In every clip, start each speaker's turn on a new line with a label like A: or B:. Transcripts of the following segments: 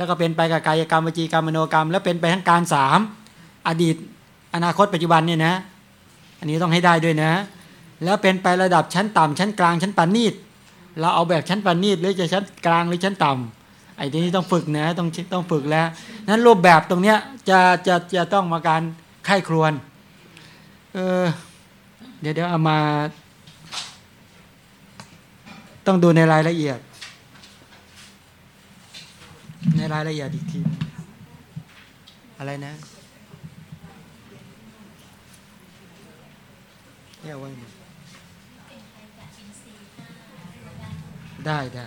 A: แล้วก็เป็นไปกับกายกรรมวจีกรรมมโนกรรม แล้วเป็นไปทั้งการสามอดีต อนาคตปัจจุบันเนี่ยนะ อันนี้ต้องให้ได้ด้วยนะ แล้วเป็นไประดับชั้นต่ำชั้นกลางชั้นปานนีตเราเอาแบบชั้นปานนีตหรือจะชั้นกลางหรือชั้นต่ำไอ้ทีนี้ต้องฝึกนะต้องต้องฝึกแล้วนั้นรูปแบบตรงเนี้ยจะจะจะต้องมาการไข้ครวนเออเดี๋ยวเดี๋ยวเอามา ต้องดูในรายละเอียด ในรายละเอียดอีกที อะไรนะแค่ไว้หมดได้ได้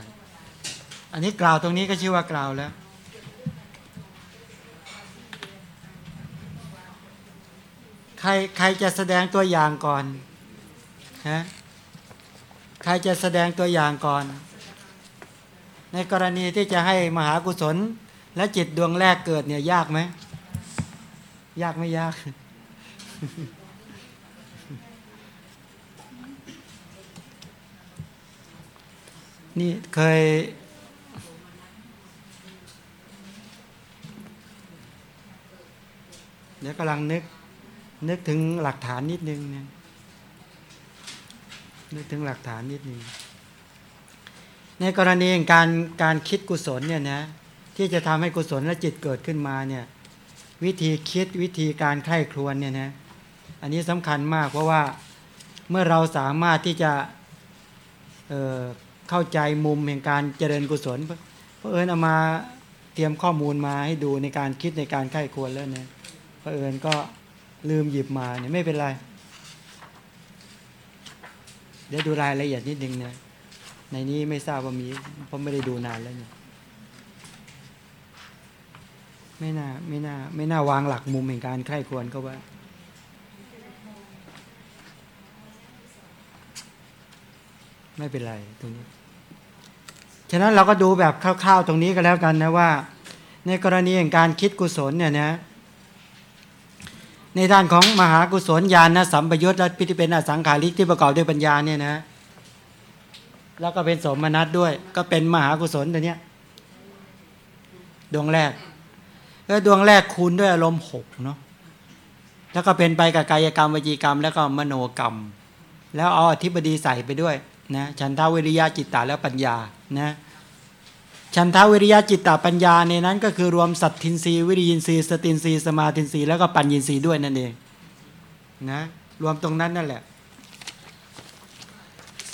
A: อันนี้กล่าวตรงนี้ก็ชื่อว่ากล่าวแล้วใครใครจะแสดงตัวอย่างก่อนฮะใครจะแสดงตัวอย่างก่อน ในกรณีที่จะให้มหากุศล และจิตดวงแรกเกิดเนี่ยยากไหมยากไม่ยาก นี่เคย เดี๋ยวกำลังนึก นึกถึงหลักฐานนิดนึงเนี่ยนึกถึงหลักฐานนิดนึง ในกรณีการการคิดกุศลเนี่ยนะที่จะทำให้กุศลและจิตเกิดขึ้นมาเนี่ยวิธีคิดวิธีการไข้ครวนเนี่ยนะอันนี้สำคัญมากเพราะว่าเมื่อเราสามารถที่จะเเข้าใจมุมแห่งการเจริญกุศลเพราะเอิญเอามาเตรียมข้อมูลมาให้ดูในการคิดในการไข้ควรแล้วเนี่ยเพราะเอิญก็ลืมหยิบมาเนี่ยไม่เป็นไร เดี๋ยวดูรายละเอียดนิดนึงเนี่ย ในนี้ไม่ทราบว่ามีเพราะไม่ได้ดูนานแล้วเนี่ยไม่น่าไม่น่าไม่น่าวางหลักมุมแห่งการใคร่ควรก็ว่า ไม่เป็นไรตรงนี้ ฉะนั้นเราก็ดูแบบคร่าวๆตรงนี้ก็แล้วกันนะว่า ในกรณีแห่งการคิดกุศลเนี่ยนะในด้านของมหากุศลญาณนะสัมปยุตและพิธีเป็นอสังขาริกที่ประกอบด้วยปัญญาเนี่ยนะ แล้วก็เป็นสมนัตด้วย ก็เป็นมหากุศลตัวเนี้ยดวงแรกแล้วดวงแรกคูณด้วยอารมณ์หกเนาะแล้วก็เป็นไปกับกายกรรมวจีกรรม แล้วก็มโนกรรม แล้วเอาอธิบดีใส่ไปด้วยนะฉันทาวิริยะจิตตาแล้วปัญญานะฉันทาวิริยะจิตตาปัญญาในนั้น ก็คือรวมสัตทินรีวิริยินรีสตินรีสมาตินรีแล้วก็ปัญญินรีด้วยนั่นเองนะรวมตรงนั้นนั่นแหละ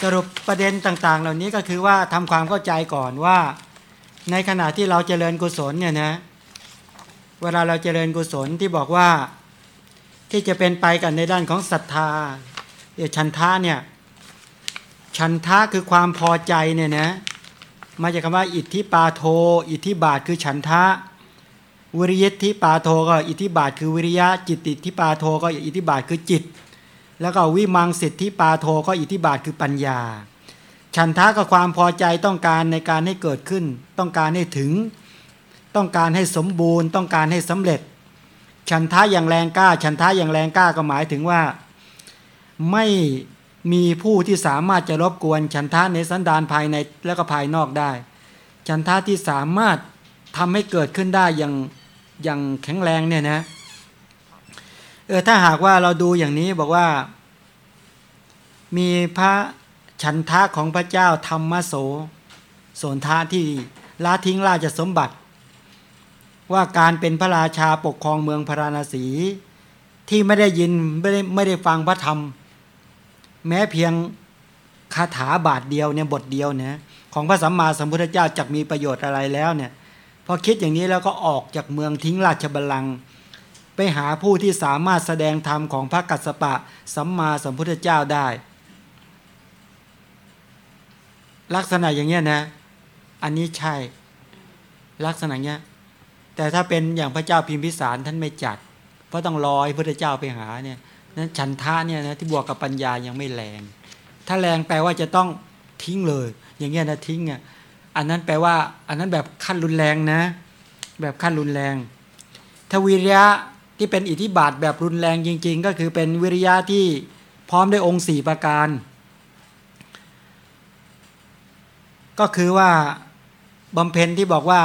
A: สรุปประเด็นต่างๆ เหล่านี้ก็คือว่าทำความเข้าใจก่อนว่า ในขณะที่เราเจริญกุศลเนี่ยนะเวลาเราเจริญกุศลที่บอกว่าที่จะเป็นไปกันในด้านของศรัทธาชันทะเนี่ยชันทะคือความพอใจเนี่ยนะมาจากคำว่า อิทธิปาโท อิทธิบาทคือฉันทะ วิริยทิปาโทก็อิทธิบาทคือวิริยะจิตติทิปาโทก็อิทธิบาทคือจิต แล้วก็วิมังสิทธิปาโทก็อิทธิบาทคือปัญญา ฉันทะก็ความพอใจต้องการในการให้เกิดขึ้น ต้องการให้ถึง ต้องการให้สมบูรณ์ ต้องการให้สำเร็จ ฉันทะอย่างแรงกล้า ฉันทะอย่างแรงกล้าก็หมายถึงว่า ไม่มีผู้ที่สามารถจะรบกวน ฉันทะในสันดานภายในและก็ภายนอกได้ ฉันทะที่สามารถทำให้เกิดขึ้นได้อย่างอย่างแข็งแรงเนี่ยนะเเออถ้าหากว่าเราดูอย่างนี้บอกว่า มีพระฉันทะของพระเจ้าธรรมโสโสนทะที่ละทิ้งราชสมบัติ ว่าการเป็นพระราชาปกครองเมืองพราราณสีที่ไม่ได้ยินไม่ได้ไม่ได้ฟังพระธรรม แม้เพียงคาถาบาทเดียวเนี่ยบทเดียวเนี่ยของพระสัมมาสัมพุทธเจ้าจะมีประโยชน์อะไรแล้วเนี่ยพอคิดอย่างนี้แล้วก็ออกจากเมืองทิ้งราชบัลลังก์ ไปหาผู้ที่สามารถแสดงธรรมของพระกัสสปะสัมมาสัมพุทธเจ้าได้ ลักษณะอย่างเงี้ยนะ อันนี้ใช่ลักษณะเนี้ยแต่ถ้าเป็นอย่างพระเจ้าพิมพิสารท่านไม่จัด เพราะต้องรอให้พระเจ้าไปหาเนี่ยนั้นฉันทะเนี่ยนะที่บวกกับปัญญายังไม่แรง ถ้าแรงแปลว่าจะต้องทิ้งเลย อย่างเงี้ยนะทิ้งอะอันนั้นแปลว่า อันนั้นแบบขั้นรุนแรงนะ แบบขั้นรุนแรงถ้าวิริยะ ที่เป็นอิทธิบาทแบบรุนแรงจริง ๆ ก็คือเป็นวิริยะที่พร้อมด้วยองค์สี่ประการ ก็คือว่าบำเพ็ญที่บอกว่า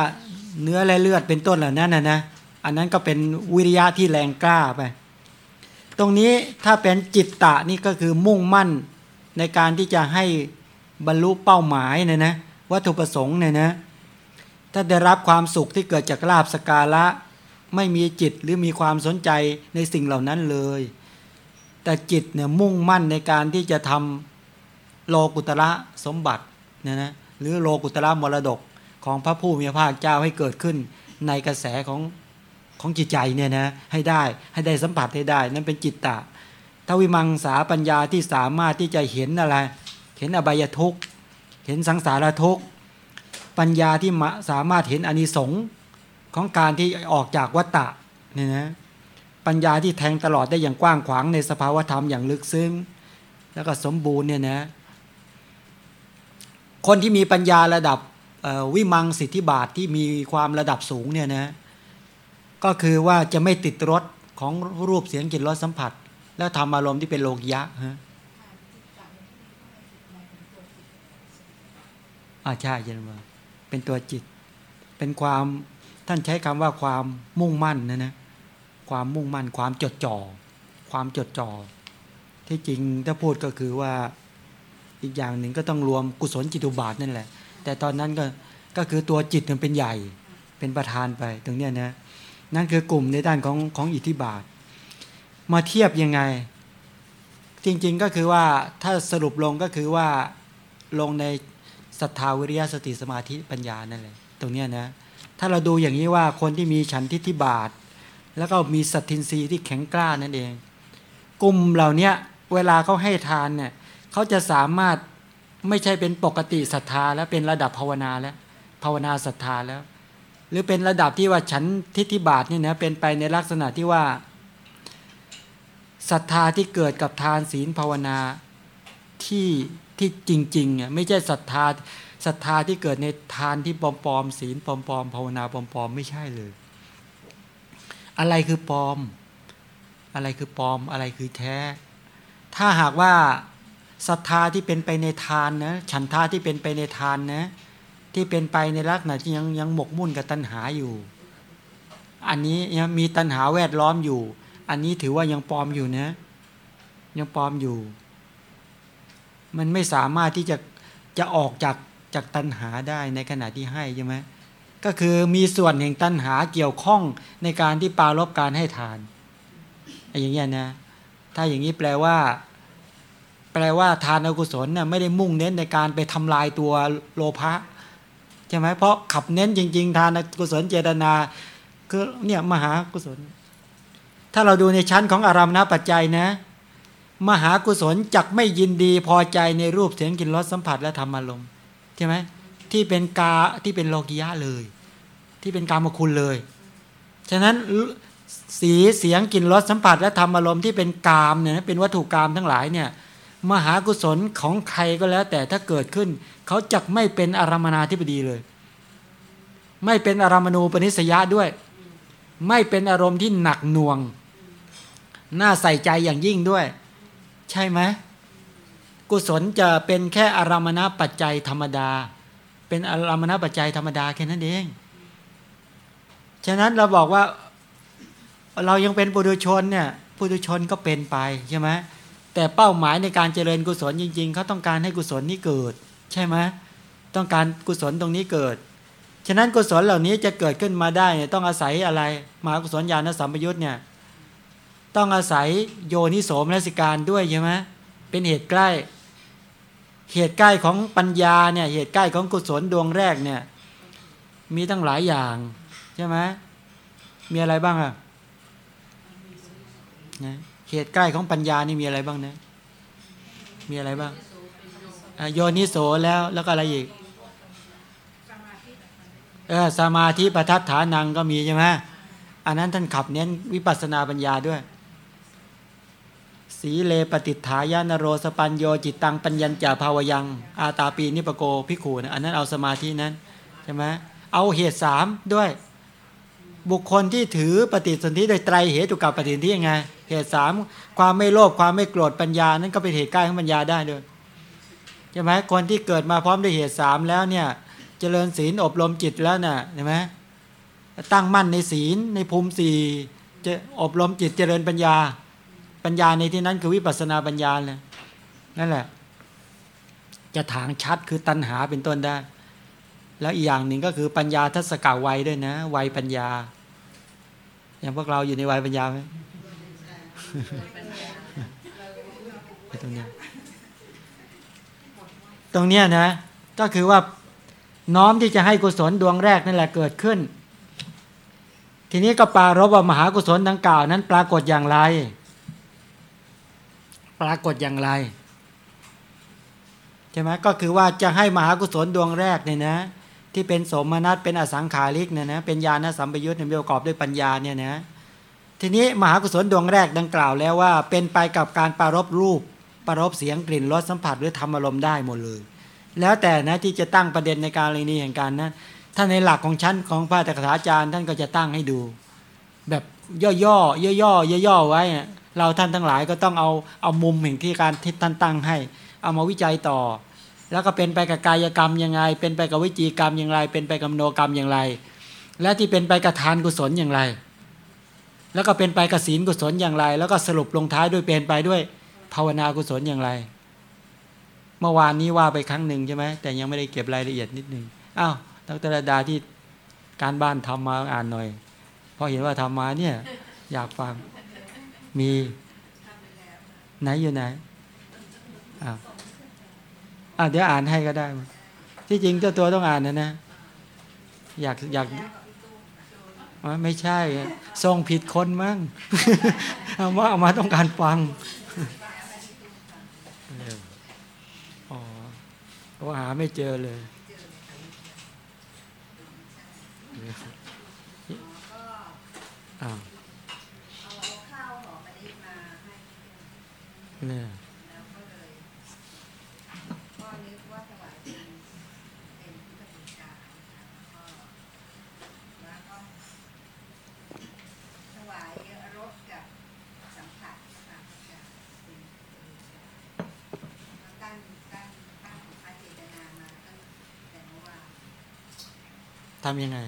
A: เนื้อและเลือดเป็นต้นเหล่านั้นนะนะอันนั้นก็เป็นวิริยะที่แรงกล้าไป ตรงนี้ถ้าเป็นจิตตะนี่ก็คือมุ่งมั่นในการที่จะให้บรรลุเป้าหมายเนี่ยนะวัตถุประสงค์เนี่ยนะถ้าได้รับความสุขที่เกิดจากลาบสกาละ ไม่มีจิตหรือมีความสนใจในสิ่งเหล่านั้นเลย แต่จิตเนี่ยมุ่งมั่นในการที่จะทำโลกุตระสมบัติเนี่ยนะหรือโลกุตระมรดกของพระผู้มีพระภาคเจ้าให้เกิดขึ้นในกระแสของของจิตใจเนี่ยนะให้ได้ให้ได้สัมผัสให้ได้ นั่นเป็นจิตตะทวิมังสาปัญญาที่สามารถที่จะเห็นอะไร เห็นอบายทุกข์ เห็นสังสารทุกข์ ปัญญาที่สามารถเห็นอนิสงค์ ของการที่ออกจากวัฏฏะเนี่ยนะปัญญาที่แทงตลอดได้อย่างกว้างขวางในสภาวธรรมอย่างลึกซึ้ง แล้วก็สมบูรณ์เนี่ยนะคนที่มีปัญญาระดับวิมังสิทธิบาทที่มีความระดับสูงเนี่ยนะก็คือว่าจะไม่ติดรสของรูปเสียงกลิ่นรสสัมผัส แล้วทำอารมณ์ที่เป็นโลกยะฮะอาใช่ยันว่าเป็นตัวจิต เป็นความ ท่านใช้คำว่าความมุ่งมั่นนะนะความมุ่งมั่น ความจดจ่อ ความจดจ่อ ที่จริงถ้าพูดก็คือว่าอีกอย่างหนึ่งก็ต้องรวมกุศลจิตุบาทนั่นแหละ แต่ตอนนั้นก็ก็คือตัวจิตมันเป็นใหญ่เป็นประธานไปตรงเนี้ยนะนั่นคือกลุ่มในด้านของของอิทธิบาท มาเทียบยังไง จริงๆก็คือว่าถ้าสรุปลงก็คือว่าลงในศรัทธาวิริยะสติสมาธิปัญญานั่นแหละตรงเนี้ยนะ ถ้าเราดูอย่างนี้ว่าคนที่มีฉันทิฏฐิบาท แล้วก็มีสัตทินรีที่แข็งกล้านั่นเอง กลุ่มเหล่านี้เวลาเขาให้ทานเนี่ยเขาจะสามารถไม่ใช่เป็นปกติศรัทธาแล้วเป็นระดับภาวนาแล้ว ภาวนาศรัทธาแล้ว หรือเป็นระดับที่ว่าฉันทิฏฐิบาทนี่นะเป็นไปในลักษณะที่ว่าศรัทธาที่เกิดกับทานศีลภาวนาที่ที่จริงๆอะไม่ใช่ศรัทธา ศรัทธาที่เกิดในทานที่ปลอมๆศีลปลอมๆภาวนาปลอมๆไม่ใช่เลย อะไรคือปลอม อะไรคือปลอมอะไรคือแท้ ถ้าหากว่าศรัทธาที่เป็นไปในทานนะฉันทาที่เป็นไปในทานนะ ที่เป็นไปในลักษณะที่ยังยังหมกมุ่นกับตัณหาอยู่ อันนี้ยังมีตัณหาแวดล้อมอยู่ อันนี้ถือว่ายังปลอมอยู่นะยังปลอมอยู่ มันไม่สามารถที่จะจะออกจาก จากตัณหาได้ในขณะที่ให้ใช่ไหมก็คือมีส่วนแห่งตัณหาเกี่ยวข้องในการที่ปาลบการให้ทานอย่างเงี้ยนะถ้าอย่างนี้แปลว่า แปลว่าทานอกุศลเนี่ยไม่ได้มุ่งเน้นในการไปทำลายตัวโลภะใช่ไหมเพราะขับเน้นจริง ๆ ทานอกุศลเจตนาคือเนี่ยมหากุศล ถ้าเราดูในชั้นของอารามณปัจจัยนะ มหากุศลจักไม่ยินดีพอใจในรูปเสียงกลิ่นรสสัมผัสและธรรมารมณ์ ใช่ไหมที่เป็นกาที่เป็นโลกิยะเลย ที่เป็นกามคุณเลย ฉะนั้นสีเสียงกลิ่นรสสัมผัสและธรรมอารมณ์ที่เป็นกามเนี่ยเป็นวัตถุกามทั้งหลายเนี่ยมหากุศลของใครก็แล้ว แต่ถ้าเกิดขึ้น เขาจักไม่เป็นอารมนาธิบดีเลย ไม่เป็นอารมณูปนิสยะด้วย ไม่เป็นอารมณ์ที่หนักหน่วง น่าใส่ใจอย่างยิ่งด้วย ใช่ไหม กุศลจะเป็นแค่อารามณปัจจัยธรรมดา เป็นอารามณปัจจัยธรรมดาแค่นั้นเอง ฉะนั้นเราบอกว่าเรายังเป็นปุถุชนเนี่ยปุถุชนก็เป็นไปใช่ไหมแต่เป้าหมายในการเจริญกุศลจริง ๆเขาต้องการให้กุศลนี้เกิด ใช่ไหมต้องการกุศลตรงนี้เกิด ฉะนั้นกุศลเหล่านี้จะเกิดขึ้นมาได้เนี่ยต้องอาศัยอะไรมหากุศลญาณสัมปยุทธ์เนี่ยต้องอาศัยโยนิโสมนสิการด้วยใช่ไหม เป็นเหตุใกล้ เหตุใกล้ของปัญญาเนี่ยเหตุใกล้ของกุศลดวงแรกเนี่ย มีตั้งหลายอย่างใช่ไหมมีอะไรบ้างอะนะเหตุใกล้ของปัญญานี่มีอะไรบ้างนะ มีอะไรบ้างโยนิโสแล้วแล้วก็อะไรอีกเออสมาธิประทัดฐานังก็มีใช่ไหมอันนั้นท่านขับเน้นวิปัสนาปัญญาด้วย สีเลปฏิฐายานโรสปัญโยจิตตังปัญญัญจาภาวยัง อาตาปีนิปโกพิขูนะอันนั้นเอาสมาธินั้นใช่ไหมเอาเหตุสามด้วย บุคคลที่ถือปฏิสนธิโดยไตรเหตุกับปฏิสนธิยังไงเหตุสามความไม่โลภความไม่โกรธปัญญานั้นก็เป็นเหตุใกล้ของปัญญาได้ด้วยใช่ไหมคนที่เกิดมาพร้อมด้วยเหตุสามแล้วเนี่ยเจริญศีลอบรมจิตแล้วน่ะใช่ไหมตั้งมั่นในศีลในภูมิสี่จะอบรมจิตเจริญปัญญา ปัญญาในที่นั้นคือวิปัสนาปัญญาเลยนั่นแหละ จะถางชัดคือตัณหาเป็นต้นได้ แล้วอีกอย่างหนึ่งก็คือปัญญาทัศกาวัยด้วยนะวัยปัญญา อย่างพวกเราอยู่ในวัยปัญญาไหมตรงนี้ตรงเนี้ยนะ ก็คือว่าน้อมที่จะให้กุศลดวงแรกนั่นแหละเกิดขึ้น ทีนี้ก็ปารบว่ามหากุศลดังกล่าวนั้นปรากฏอย่างไร ปรากฏอย่างไรใช่ไหมก็คือว่าจะให้มหากุศลดวงแรกเนี่ยนะ ที่เป็นสมนัตเป็นอสังขาริกเนี่ยนะเป็นญาณสัมปยุทธ์เนี่ยประกอบด้วยปัญญาเนี่ยนะทีนี้มหากุศลดวงแรกดังกล่าวแล้วว่า เป็นไปกับการปรารบรูปปรารบเสียงกลิ่นรสสัมผัสหรือธรรมอารมณ์ได้หมดเลย แล้วแต่นะที่จะตั้งประเด็นในการเรียนนี้อย่างการนะถ้าในหลักของชั้นของพระตถาจารย์ท่านก็จะตั้งให้ดู แบบย่อๆย่อๆย่อๆไว้ เราท่านทั้งหลายก็ต้องเอาเอามุมแห่งที่การที่ท่านตั้งให้ เอามาวิจัยต่อ แล้วก็เป็นไปกับกายกรรมยังไง เป็นไปกับวิจีกรรมอย่างไร เป็นไปกับโนกรรมอย่างไร และที่เป็นไปกับทานกุศลอย่างไร แล้วก็เป็นไปกับศีลกุศลอย่างไร แล้วก็สรุปลงท้ายด้วยเป็นไปด้วยภาวนากุศลอย่างไร เมื่อวานนี้ว่าไปครั้งหนึ่งใช่ไหมแต่ยังไม่ได้เก็บรายละเอียดนิดหนึ่งอ้าวดรดาที่การบ้านทำมาอ่านหน่อย เพราะเห็นว่าทำมาเนี่ยอยากฟัง มีไหนอยู่ไหนอ้าวอ่าเดี๋ยวอ่านให้ก็ได้มาที่จริงเจ้าตัวต้องอ่านนะนะ อยากอยากอ๋อไม่ใช่ส่งผิดคนมั้งเอาว่าเอามาต้องการฟังเอออ๋อเพราะหาไม่เจอเลยอ้าว
B: เอาข้าวหอมมะลิมาให้
A: เนี่ย
B: ทำ
A: ยังไง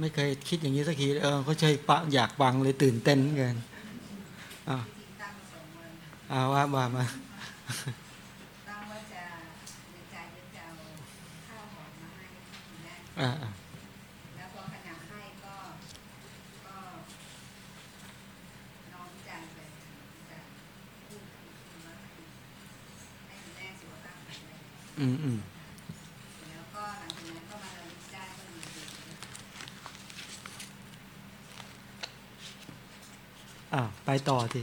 A: ไม่เคยคิดอย่างนี้สักทีเออเขาใช่ปะอยากฟังเลยตื่นเต้นเกินอ้า วั
B: น
A: อ้าวว่าว่ามา
B: ตั้งว่าจะในใจจะเอาข้าวหอมมาให้ทีแรก
A: อ่าอ่า
B: แล้วพอขณะให้ก็ก็น้อมใจไปจะพูดถึงว่าให้คุณแม่สุขภาพแข็งแรง
A: อืมอืม
B: แล้วก็หลังจากนั้นก็มาระลึกได้ก็มีดี
A: อ้าวไปต่อที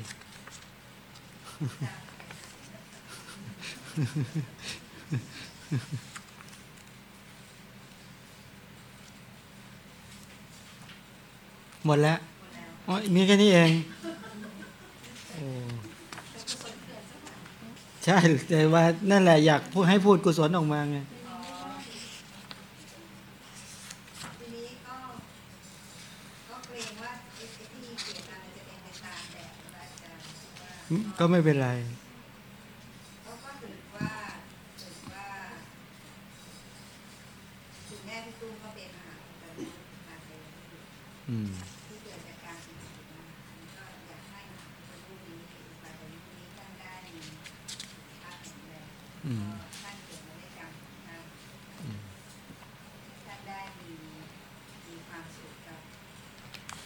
A: หมดแล้วอ๋อมีแค่นี้เองโอ้ใช่แต่ว่านั่นแหละอยากพูดให้พูดกุศลออกมาไง
B: ทีนี้ก็ก็เกรงว่าไอ้ที่เขียนมาจะเป็นไปตามแบบพระอาจารย์ว่า
A: ก็ไม่เป็นไร
B: เขาก็ถือว่าถือว่าคุณแม่พี่ตุ้มก็เป็นมหาวิทยาลัยมาเต็ม
A: อืม
B: อืม
A: อืม
B: ท่านเกิดมาด้วยกันนะ
A: อืม
B: ท่านได้มีมีความสุขกับ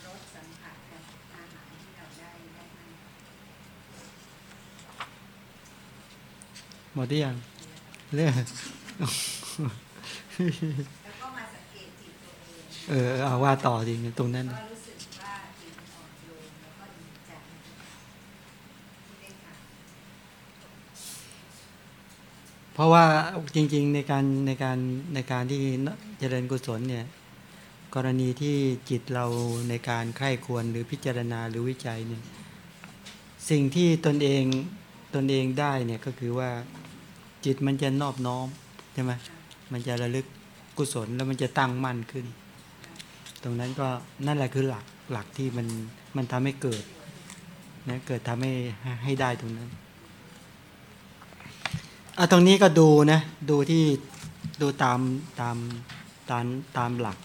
B: รสสัมผัสกับอาหารที่เราได้ได้ให้
A: หมดหรือยังเรื่อง
B: เอ
A: อเอาว่าต่อจริงตรงนั้นเพราะว่าจริง ๆ ในการในการในการที่เจริญกุศลเนี่ย กรณีที่จิตเราในการใคร่ควรหรือพิจารณาหรือวิจัยเนี่ยสิ่งที่ตนเองตนเองได้เนี่ยก็คือว่าจิตมันจะนอบน้อมใช่ไหมมันจะระลึกกุศลแล้วมันจะตั้งมั่นขึ้น ตรงนั้นก็นั่นแหละคือหลักหลักที่มันมันทำให้เกิดนะเกิดทำให้ให้ได้ตรงนั้นเอาตรงนี้ก็ดูนะดูที่ดูตามตามตามตามหลัก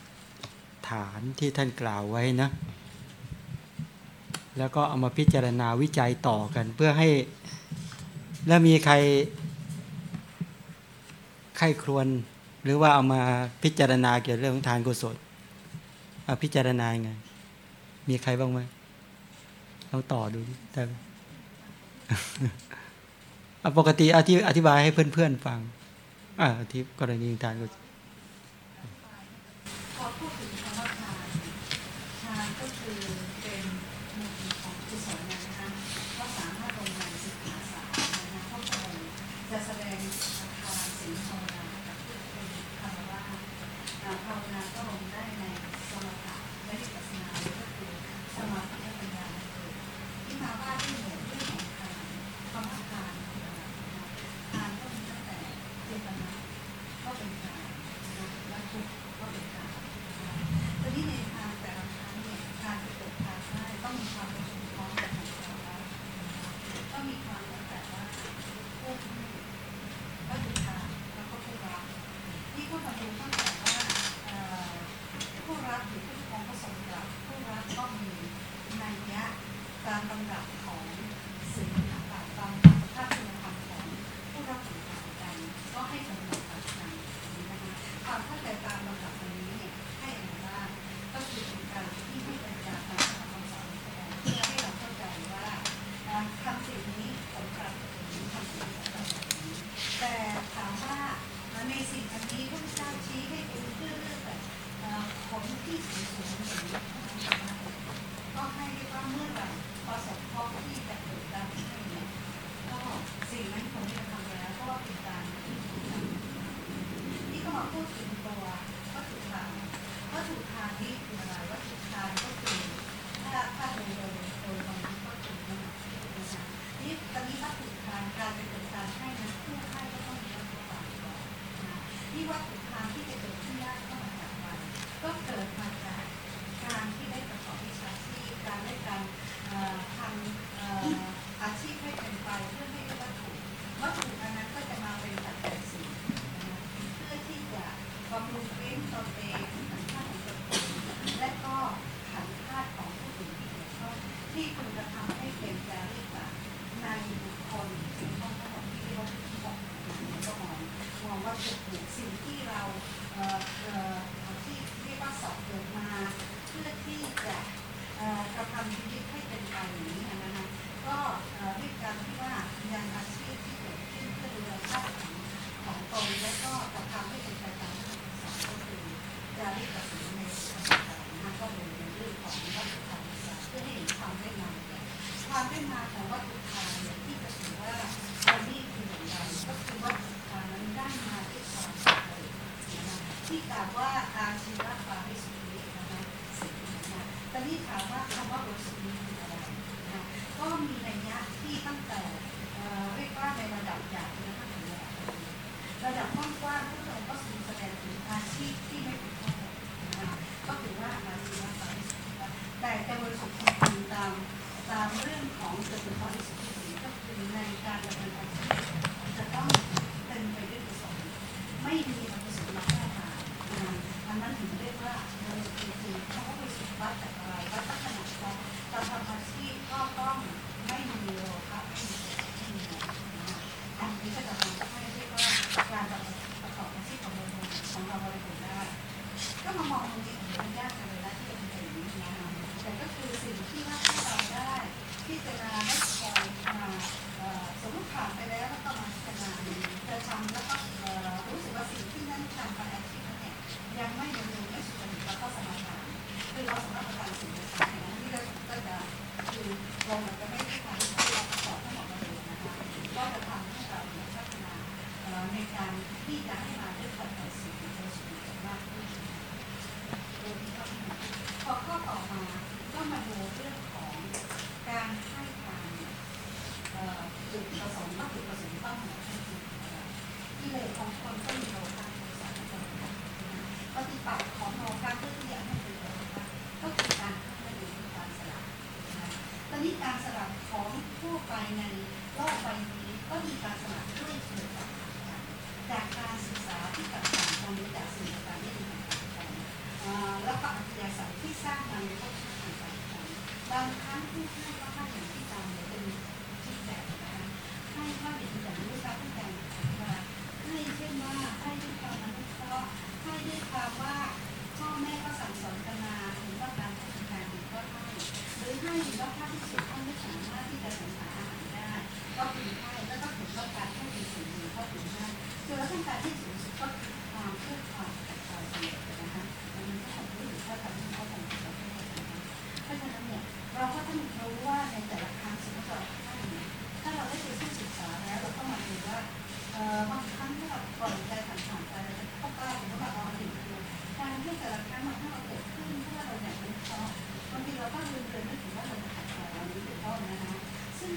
A: ฐานที่ท่านกล่าวไว้นะ แล้วก็เอามาพิจารณาวิจัยต่อกันเพื่อให้ แล้วมีใครใครครวนหรือว่าเอามาพิจารณาเกี่ยวเรื่องทานกุศล เอาพิจารณาไง มีใครบ้างไหมเรา
B: ต่อดูแต่ปกติอธิอธิบายให้เพื่อนๆฟังอ่าที่กรณีทานก็ ว่าคำว่าโรสลีคือะไรก็มีระยะที่ตั้งแต่ 或者什么方法去解决的，因为。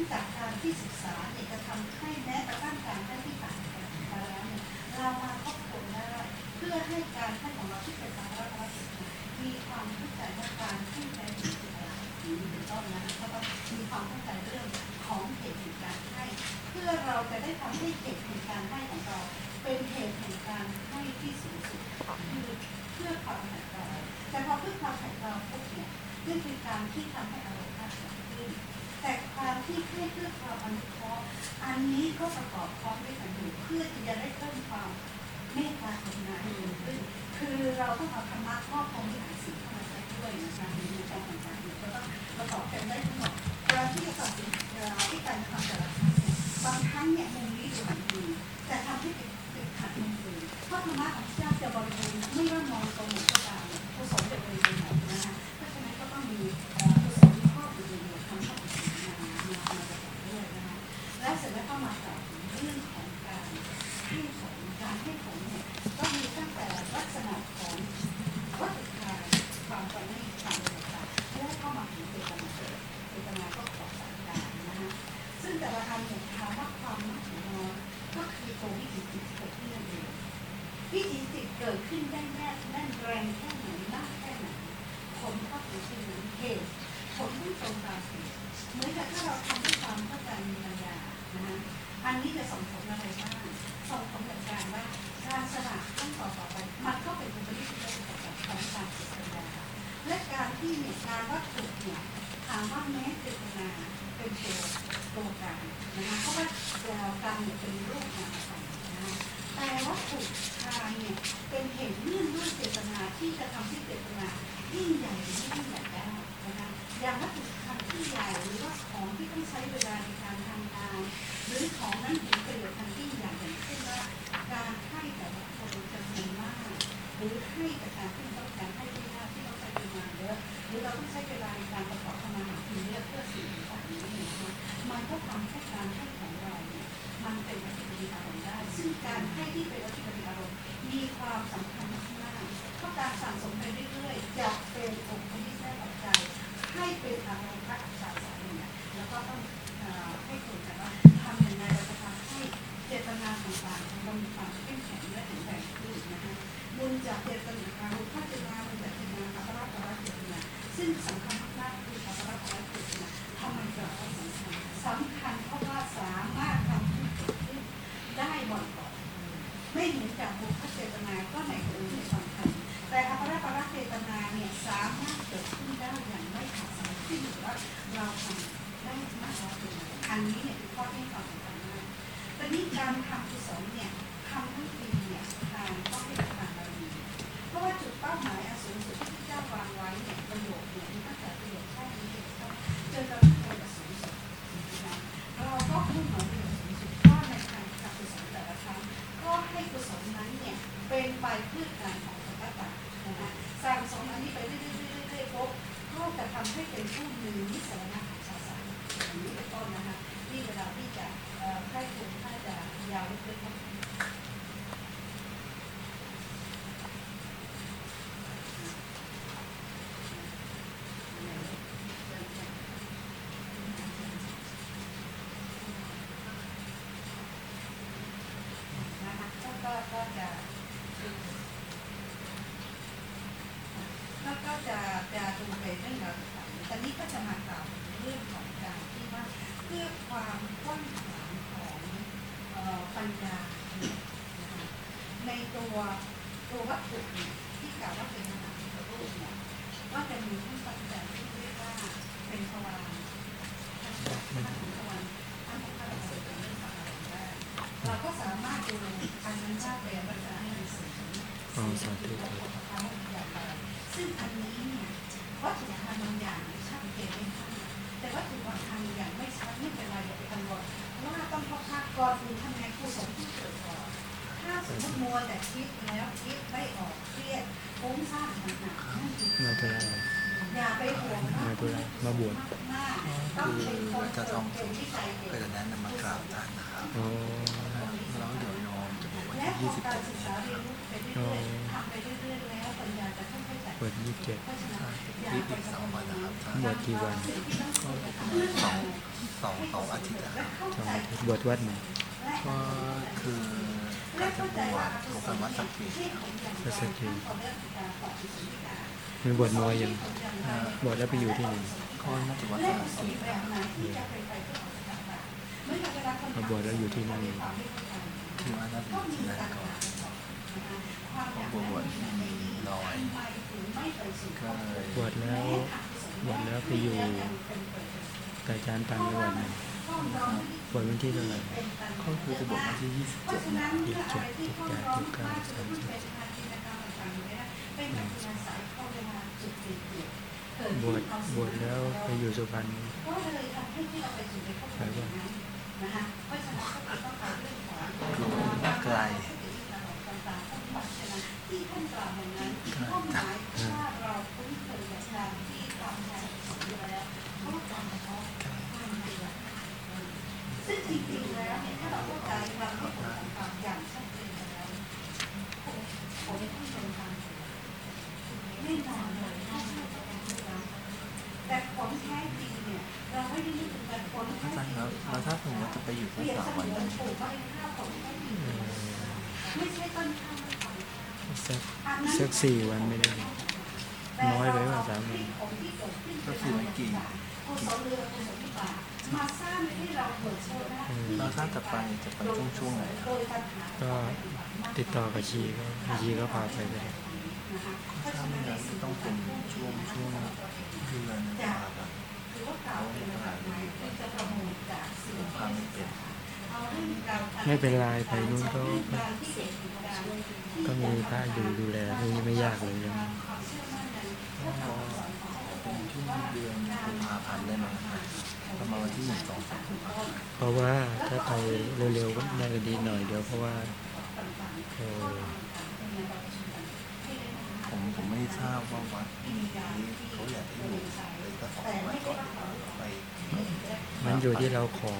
B: cuenta. ่งการให้ที่เป็นวัตถุประสงค์อารมณ์มีความสำคัญมากเพราะการสั่งสมไปเรื่อยๆจะเป็นองค์ที่แท้ปัจจัยให้เป็นทารมณ์พระอัจฉริยะแล้วก็ต้อง ยี่สิบเจ็ดเปิดยี่สิบเจ็ดอีกอีก
A: ส
B: องวันนะ
C: ครับบว
A: ช
C: กี่วันสองสองสองอาทิตย์ครับ
A: สองทบวชวัดไหน
C: ก็คือการจะบวชของการวัดสัก
A: ทีวัดสักทีมันบวชน้อยยังบวชแล้วไปอยู่ที่ไหน
C: ก็น่าจะวัดสักทีพอบ
A: วชแล้วอยู่ที่นั่น
C: เอง ชื่อว่าน่าจะอยู่ที่นั่นก่อนผมบวชที่น้อยก็เบ
A: วชแล้วบวชแล้วไปอยู่กับอาจารย์ต่างจังหวัดนะบวชวันที่เท่าไหร่
C: ก็คือจะบวชวันที่ยี่สิบเจ็ด
A: ยี่สิบเจ็ดเจ็ดแปดเจ็ดเก้าสามสิบบวชบวชแล้วไปอยู่สุพรรณ
B: ไปบ้าง ไก
C: ล
B: สักสี่วันไม่ได้ น้
C: อยไปกว่า
A: สามวัน
C: ก็คือไม่กี่
B: เราสร้าง
C: จะไปจะไปช่วงช่วงไหน
A: ก็ติดต่อกับชีก็ชีก็พาไป
B: เลยก็ทรา
C: บว่
B: น
C: ต้องเป็นช่วงช่วงเดือนนะครับ
B: เขาะว่าตลาดมันพา
C: ไม่เป็น
A: ไม่เป็นไรไปนู้นก็
B: ก็
A: มีพระอยู่ดูแลไม่ไม่ยากเลยนะ
B: เนี่
C: ห
A: เพราะว่าถ้าไปเร็วๆก็น่าจะดีหน่อยเดียวเพราะว่าเผ
C: มผมไม่ทราบว่าวัดนี้เขาอยากให้อยู่เลยก็ขอไว้ก่อนไป
A: มันอยู่ที่เราขอ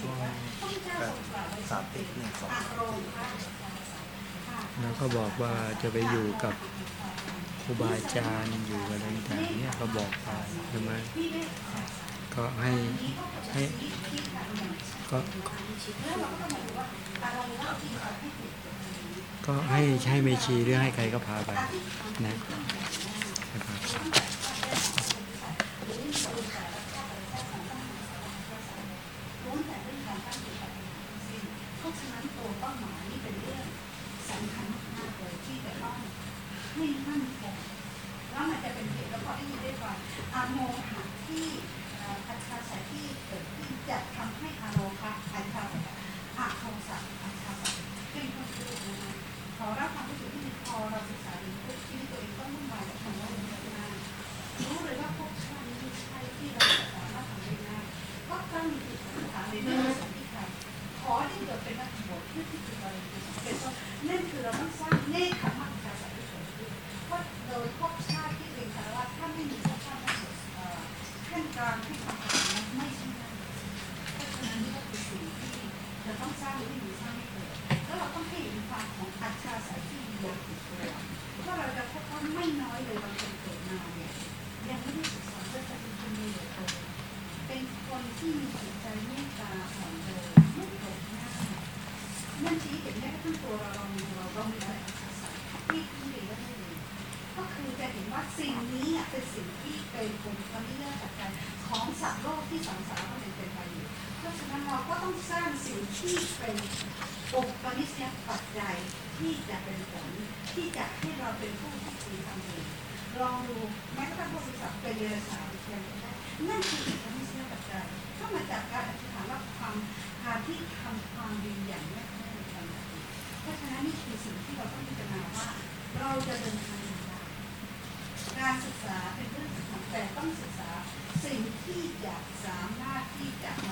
C: ช่วงแบบสาม
B: ติ
A: แล้วก็บอกว่าจะไปอยู่กับครูบาอาจารย์อยู่อะไรต่างเนี่ยเขา
B: บอกไปใช่ไหมก็ให้ให้ก็ก็ให้ให้เมชีเรื่องให้ใครก็พาไปนะ สามารถที่จะมา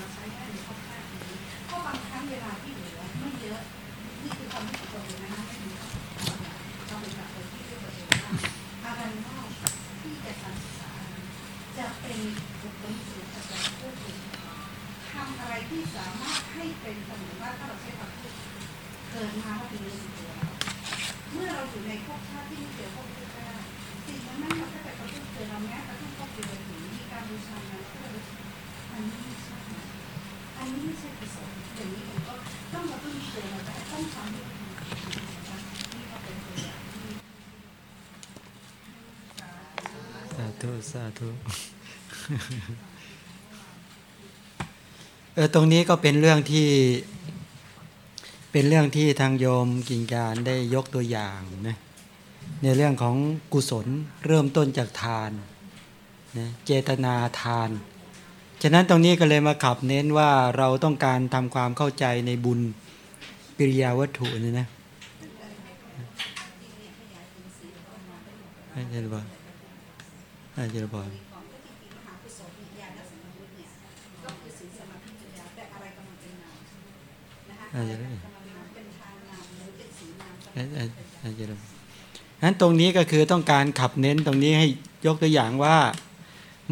A: สาธุเออตรงนี้ก็เป็นเรื่องที่ เป็นเรื่องที่ทางโยมกิ่งการได้ยกตัวอย่างนะในเรื่องของกุศลเริ่มต้นจากทานนะเจตนาทาน ฉะนั้นตรงนี้ก็เลยมาขับเน้นว่าเราต้องการทำความเข้าใจในบุญปิริยาวัตถุนี่นะให้เหริญพร
B: ของก็จริงๆมหากุศลญา อศีลสมาธิญบ่อะไรกำลังเป็นนามนะคะ
A: อ่าอย่างนั้น
B: กำลังนามเป็นทางนามหรือเนี่ยอ่า
A: เจริญงั้นตรงนี้ก็คือต้องการขับเน้นตรงนี้ให้ยกตัวอย่างว่า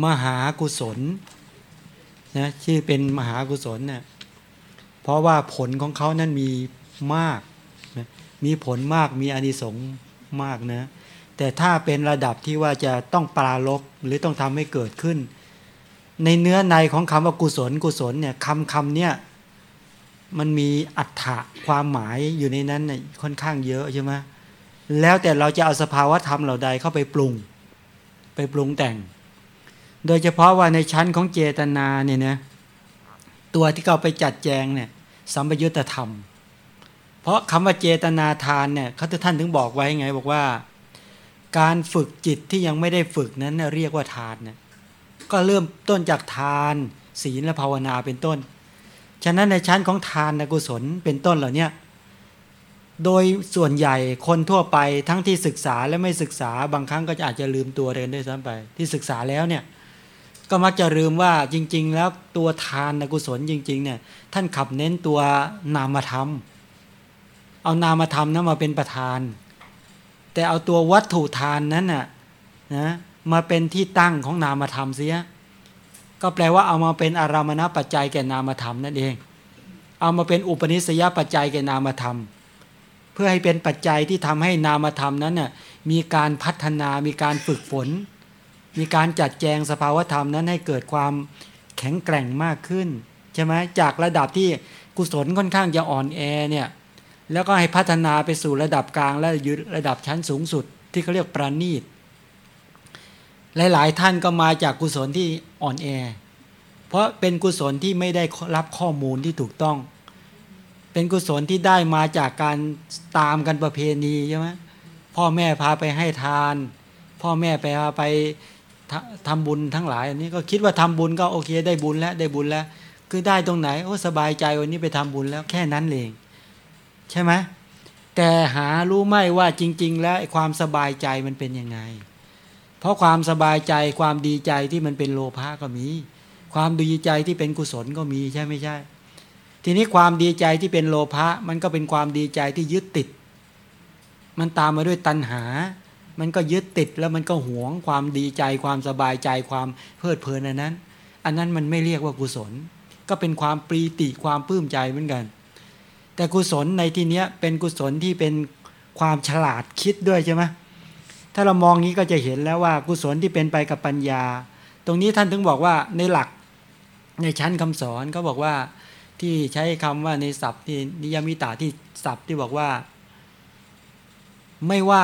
A: มหากุศลนะที่เป็นมหากุศลเนะ่ยเพราะว่าผลของเขานั้นมีมากนะมีผลมากมีอานิสงส์มากนะ แต่ถ้าเป็นระดับที่ว่าจะต้องปราลบหรือต้องทำให้เกิดขึ้น ในเนื้อในของคำว่ากุศลกุศลเนี่ยคำคำเนี่ยมันมีอัฏฐะความหมายอยู่ในนั้นน่ยค่อนข้างเยอะใช่ไหมแล้วแต่เราจะเอาสภาวะธรรมเหล่าใดเข้าไปปรุง ไปปรุงแต่ง โดยเฉพาะว่าในชั้นของเจตนาเนี่ยนะตัวที่เขาไปจัดแจงเนี่ยสัมปยุตธรรม เพราะคำว่าเจตนาทานเนี่ยเขาท่านถึงบอกไว้ไงบอกว่า การฝึกจิตที่ยังไม่ได้ฝึกนั้นเรียกว่าทานนะก็เริ่มต้นจากทานศีลและภาวนาเป็นต้น ฉะนั้นในชั้นของทานกุศลเป็นต้นเหล่านี้โดยส่วนใหญ่คนทั่วไปทั้งที่ศึกษาและไม่ศึกษาบางครั้งก็อาจจะลืมตัวเดินด้วยซ้ำไป ที่ศึกษาแล้วเนี่ยก็มักจะลืมว่าจริง ๆ แล้วตัวทานกุศลจริง ๆ เนี่ย ท่านขับเน้นตัวนามธรรม เอานามธรรมนั้นมาเป็นประธาน แต่เอาตัววัตถุทานนั้นน่ะนะมาเป็นที่ตั้งของนามธรรมเสีย ก็แปลว่าเอามาเป็นอารามณปัจจัยแก่นามธรรมนั่นเอง เอามาเป็นอุปนิสัยปัจจัยแก่นามธรรม เพื่อให้เป็นปัจจัยที่ทำให้นามธรรมนั้นน่ะมีการพัฒนา มีการฝึกฝน มีการจัดแจงสภาวธรรมนั้นให้เกิดความแข็งแกร่งมากขึ้น ใช่ไหมจากระดับที่กุศลค่อนข้างจะอ่อนแอเนี่ย แล้วก็ให้พัฒนาไปสู่ระดับกลางและยึดระดับชั้นสูงสุด ที่เขาเรียกประณีตหลาย ๆ ท่านก็มาจากกุศลที่อ่อนแอ เพราะเป็นกุศลที่ไม่ได้รับข้อมูลที่ถูกต้อง เป็นกุศลที่ได้มาจากการตามกันประเพณีใช่ไหมพ่อแม่พาไปให้ทาน พ่อแม่ไปพาไปททำบุญทั้งหลายอันนี้ก็คิดว่าทำบุญก็โอเคได้บุญแล้วได้บุญแล้ว คือได้ตรงไหนโอ้สบายใจวันนี้ไปทำบุญแล้วแค่นั้นเอง ใช่ไหมแต่หารู้ไหมว่าจริง ๆ แล้วความสบายใจมันเป็นยังไง เพราะความสบายใจความดีใจที่มันเป็นโลภะก็มี ความดีใจที่เป็นกุศลก็มีใช่ไม่ใช่ ทีนี้ความดีใจที่เป็นโลภะมันก็เป็นความดีใจที่ยึดติด มันตามมาด้วยตัณหา มันก็ยึดติดแล้วมันก็หวงความดีใจ ความสบายใจความเพลิดเพลินอันนั้น อันนั้นมันไม่เรียกว่ากุศล ก็เป็นความปรีติความปลื้มใจเหมือนกัน แต่กุศลในที่นี้เป็นกุศลที่เป็นความฉลาดคิดด้วยใช่ไหมถ้าเรามองนี้ก็จะเห็นแล้วว่ากุศลที่เป็นไปกับปัญญา ตรงนี้ท่านถึงบอกว่าในหลักในชั้นคำสอนก็บอกว่าที่ใช้คำว่าในศัพท์ที่นิยมิตาที่ศัพท์ที่บอกว่า ไม่ว่า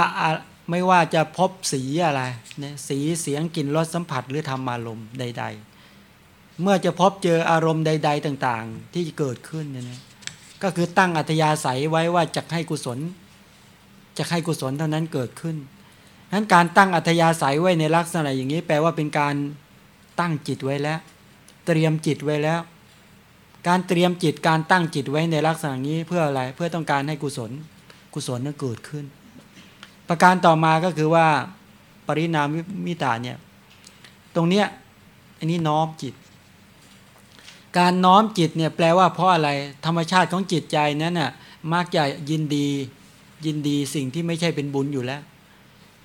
A: ไม่ว่าจะพบสีอะไรเนี่ยสีเสียงกลิ่นรสสัมผัสหรือธรรมารมณ์ใด ๆ เมื่อจะพบเจออารมณ์ใด ๆ ต่าง ๆ ที่เกิดขึ้นเนี่ย ก็คือตั้งอัธยาศัยไว้ว่าจะให้กุศล จะให้กุศลเท่านั้นเกิดขึ้นนั้นการตั้งอัธยาศัยไว้ในลักษณะอย่างนี้ แปลว่าเป็นการตั้งจิตไว้แล้ว เตรียมจิตไว้แล้ว การเตรียมจิตการตั้งจิตไว้ในลักษณะนี้เพื่ออะไรเพื่อต้องการให้กุศล กุศลนั้นเกิดขึ้น ประการต่อมาก็คือว่า ปรินามมิตาเนี่ยตรงเนี้ยอันนี้น้อมจิต การน้อมจิตเนี่ยแปลว่าเพราะอะไร ธรรมชาติของจิตใจนั้นน่ะมักจะยินดียินดีสิ่งที่ไม่ใช่เป็นบุญอยู่แล้ว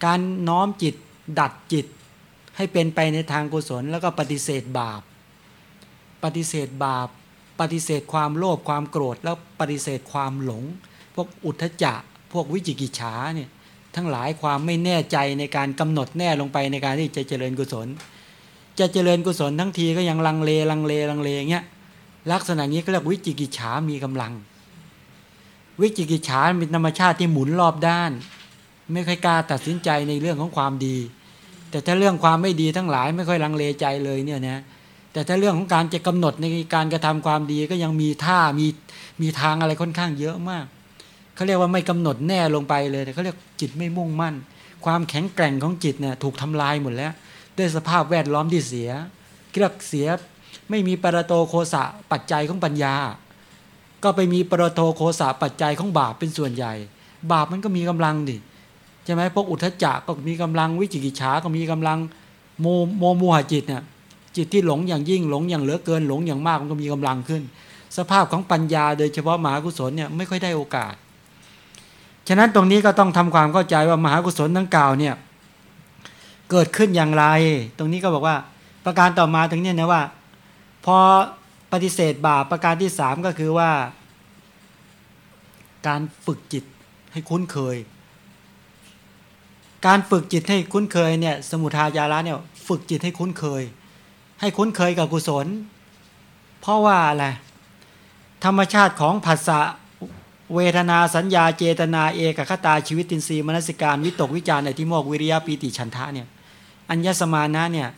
A: การน้อมจิตดัดจิต ให้เป็นไปในทางกุศล แล้วก็ปฏิเสธบาป ปฏิเสธบาป ปฏิเสธความโลภความโกรธ แล้วปฏิเสธความหลง พวกอุทธจะพวกวิจิกิจฉาเนี่ยทั้งหลายความไม่แน่ใจในการกำหนดแน่ลงไปในการที่จะเจริญกุศล จะเจริญกุศลทั้งทีก็ยังลังเลลังเลลังเลอย่างเงี้ยลักษณะนี้ก็เรียกวิจิกิจฉามีกำลัง วิจิกิจฉาเป็นธรรมชาติที่หมุนรอบด้าน ไม่ค่อยกล้าตัดสินใจในเรื่องของความดี แต่ถ้าเรื่องความไม่ดีทั้งหลายไม่ค่อยลังเลใจเลยเนี่ยนะแต่ถ้าเรื่องของการจะกำหนดในการกระทำความดีก็ยังมีท่ามีมีทางอะไรค่อนข้างเยอะมากเขาเรียกว่าไม่กำหนดแน่ลงไปเลยแต่เขาเรียกจิตไม่มุ่งมั่น ความแข็งแกร่งของจิตเนี่ยถูกทำลายหมดแล้ว ด้วยสภาพแวดล้อมที่เสียเรียกเสียไม่มีปรโตโคสะปัจจัยของปัญญา ก็ไปมีปรโตโคสะปัจจัยของบาปเป็นส่วนใหญ่ บาปมันก็มีกำลังดิใช่ไหมพวกอุทจจะก็มีกำลังวิจิกิจฉาก็มีกำลังโมโมโมหะจิตเนี่ยจิตที่หลงอย่างยิ่งหลงอย่างเหลือเกินหลงอย่างมากมันก็มีกำลังขึ้น สภาพของปัญญาโดยเฉพาะมหากุศลเนี่ยไม่ค่อยได้โอกาส ฉะนั้นตรงนี้ก็ต้องทำความเข้าใจว่ามหากุศลทั้งกล่าวเนี่ย เกิดขึ้นอย่างไร ตรงนี้ก็บอกว่าประการต่อมาตรงนี้นะว่า พอปฏิเสธบาปประการที่สามก็คือว่า การฝึกจิตให้คุ้นเคย การฝึกจิตให้คุ้นเคยเนี่ยสมุทายาระเนี่ยฝึกจิตให้คุ้นเคย ให้คุ้นเคยกับกุศล เพราะว่าอะไรธรรมชาติของผัสสะเวทนาสัญญาเจตนาเอกคตาชีวิตินทรีย์มนสิการ วิตกวิจารในที่โมกวิริยะปีติฉันทะเนี่ย อัญญสมานะเนี่ย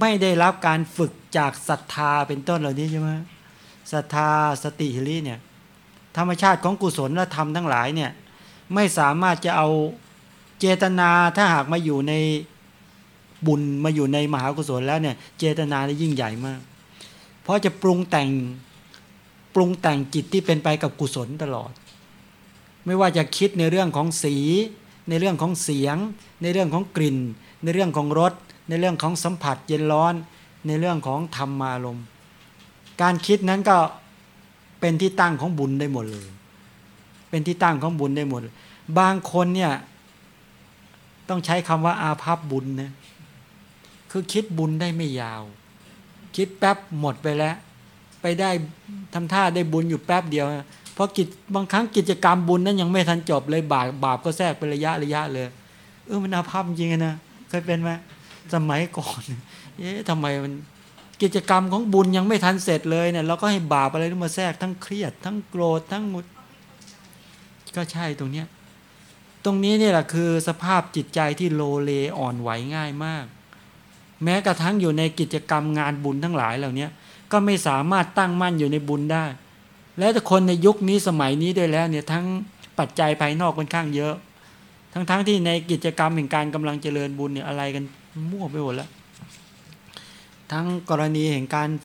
A: ไม่ได้รับการฝึกจากศรัทธาเป็นต้นเหล่านี้ใช่ไหมศรัทธาสติหิริเนี่ยธรรมชาติของกุศลและธรรมทั้งหลายเนี่ยไม่สามารถจะเอาเจตนาถ้าหากมาอยู่ในบุญมาอยู่ในมหากุศลแล้วเนี่ยเจตนาได้ยิ่งใหญ่มาก เพราะจะปรุงแต่งปรุงแต่งจิตที่เป็นไปกับกุศลตลอด ไม่ว่าจะคิดในเรื่องของสี ในเรื่องของเสียง ในเรื่องของกลิ่น ในเรื่องของรสในเรื่องของสัมผัสเย็นร้อน ในเรื่องของธรรมารมณ์การคิดนั้นก็เป็นที่ตั้งของบุญได้หมดเลย เป็นที่ตั้งของบุญได้หมด บางคนเนี่ยต้องใช้คำว่าอาภัพบุญนะคือคิดบุญได้ไม่ยาว คิดแป๊บหมดไปแล้ว ไปได้ทำท่าได้บุญอยู่แป๊บเดียว เพราะกิจบางครั้งกิจกรรมบุญนั้นยังไม่ทันจบเลยบาปบาปก็แทรกเป็นระยะระยะเลยเออมันอาภัพจริงนะ เคยเป็นไหมสมัยก่อนเอ๊ะทำไมมันกิจกรรมของบุญยังไม่ทันเสร็จเลยเนี่ยเราก็ให้บาปอะไรมาแทรกทั้งเครียด ทั้งโกรธทั้งหมดก็ใช่ตรงเนี้ยตรงนี้เนี่ยแหละคือสภาพจิตใจที่โลเลอ่อนไหวง่ายมาก แม้กระทั่งอยู่ในกิจกรรมงานบุญทั้งหลายเหล่านี้ก็ไม่สามารถตั้งมั่นอยู่ในบุญได้ และแต่คนในยุคนี้สมัยนี้ด้วยแล้วเนี่ยทั้งปัจจัยภายนอกค่อนข้างเยอะ ทั้งๆทที่ในกิจกรรมแห่งการกำลังเจริญบุญเนี่ยอะไรกันมั่วไปหมดแล้ว ทั้งกรณีแห่งการ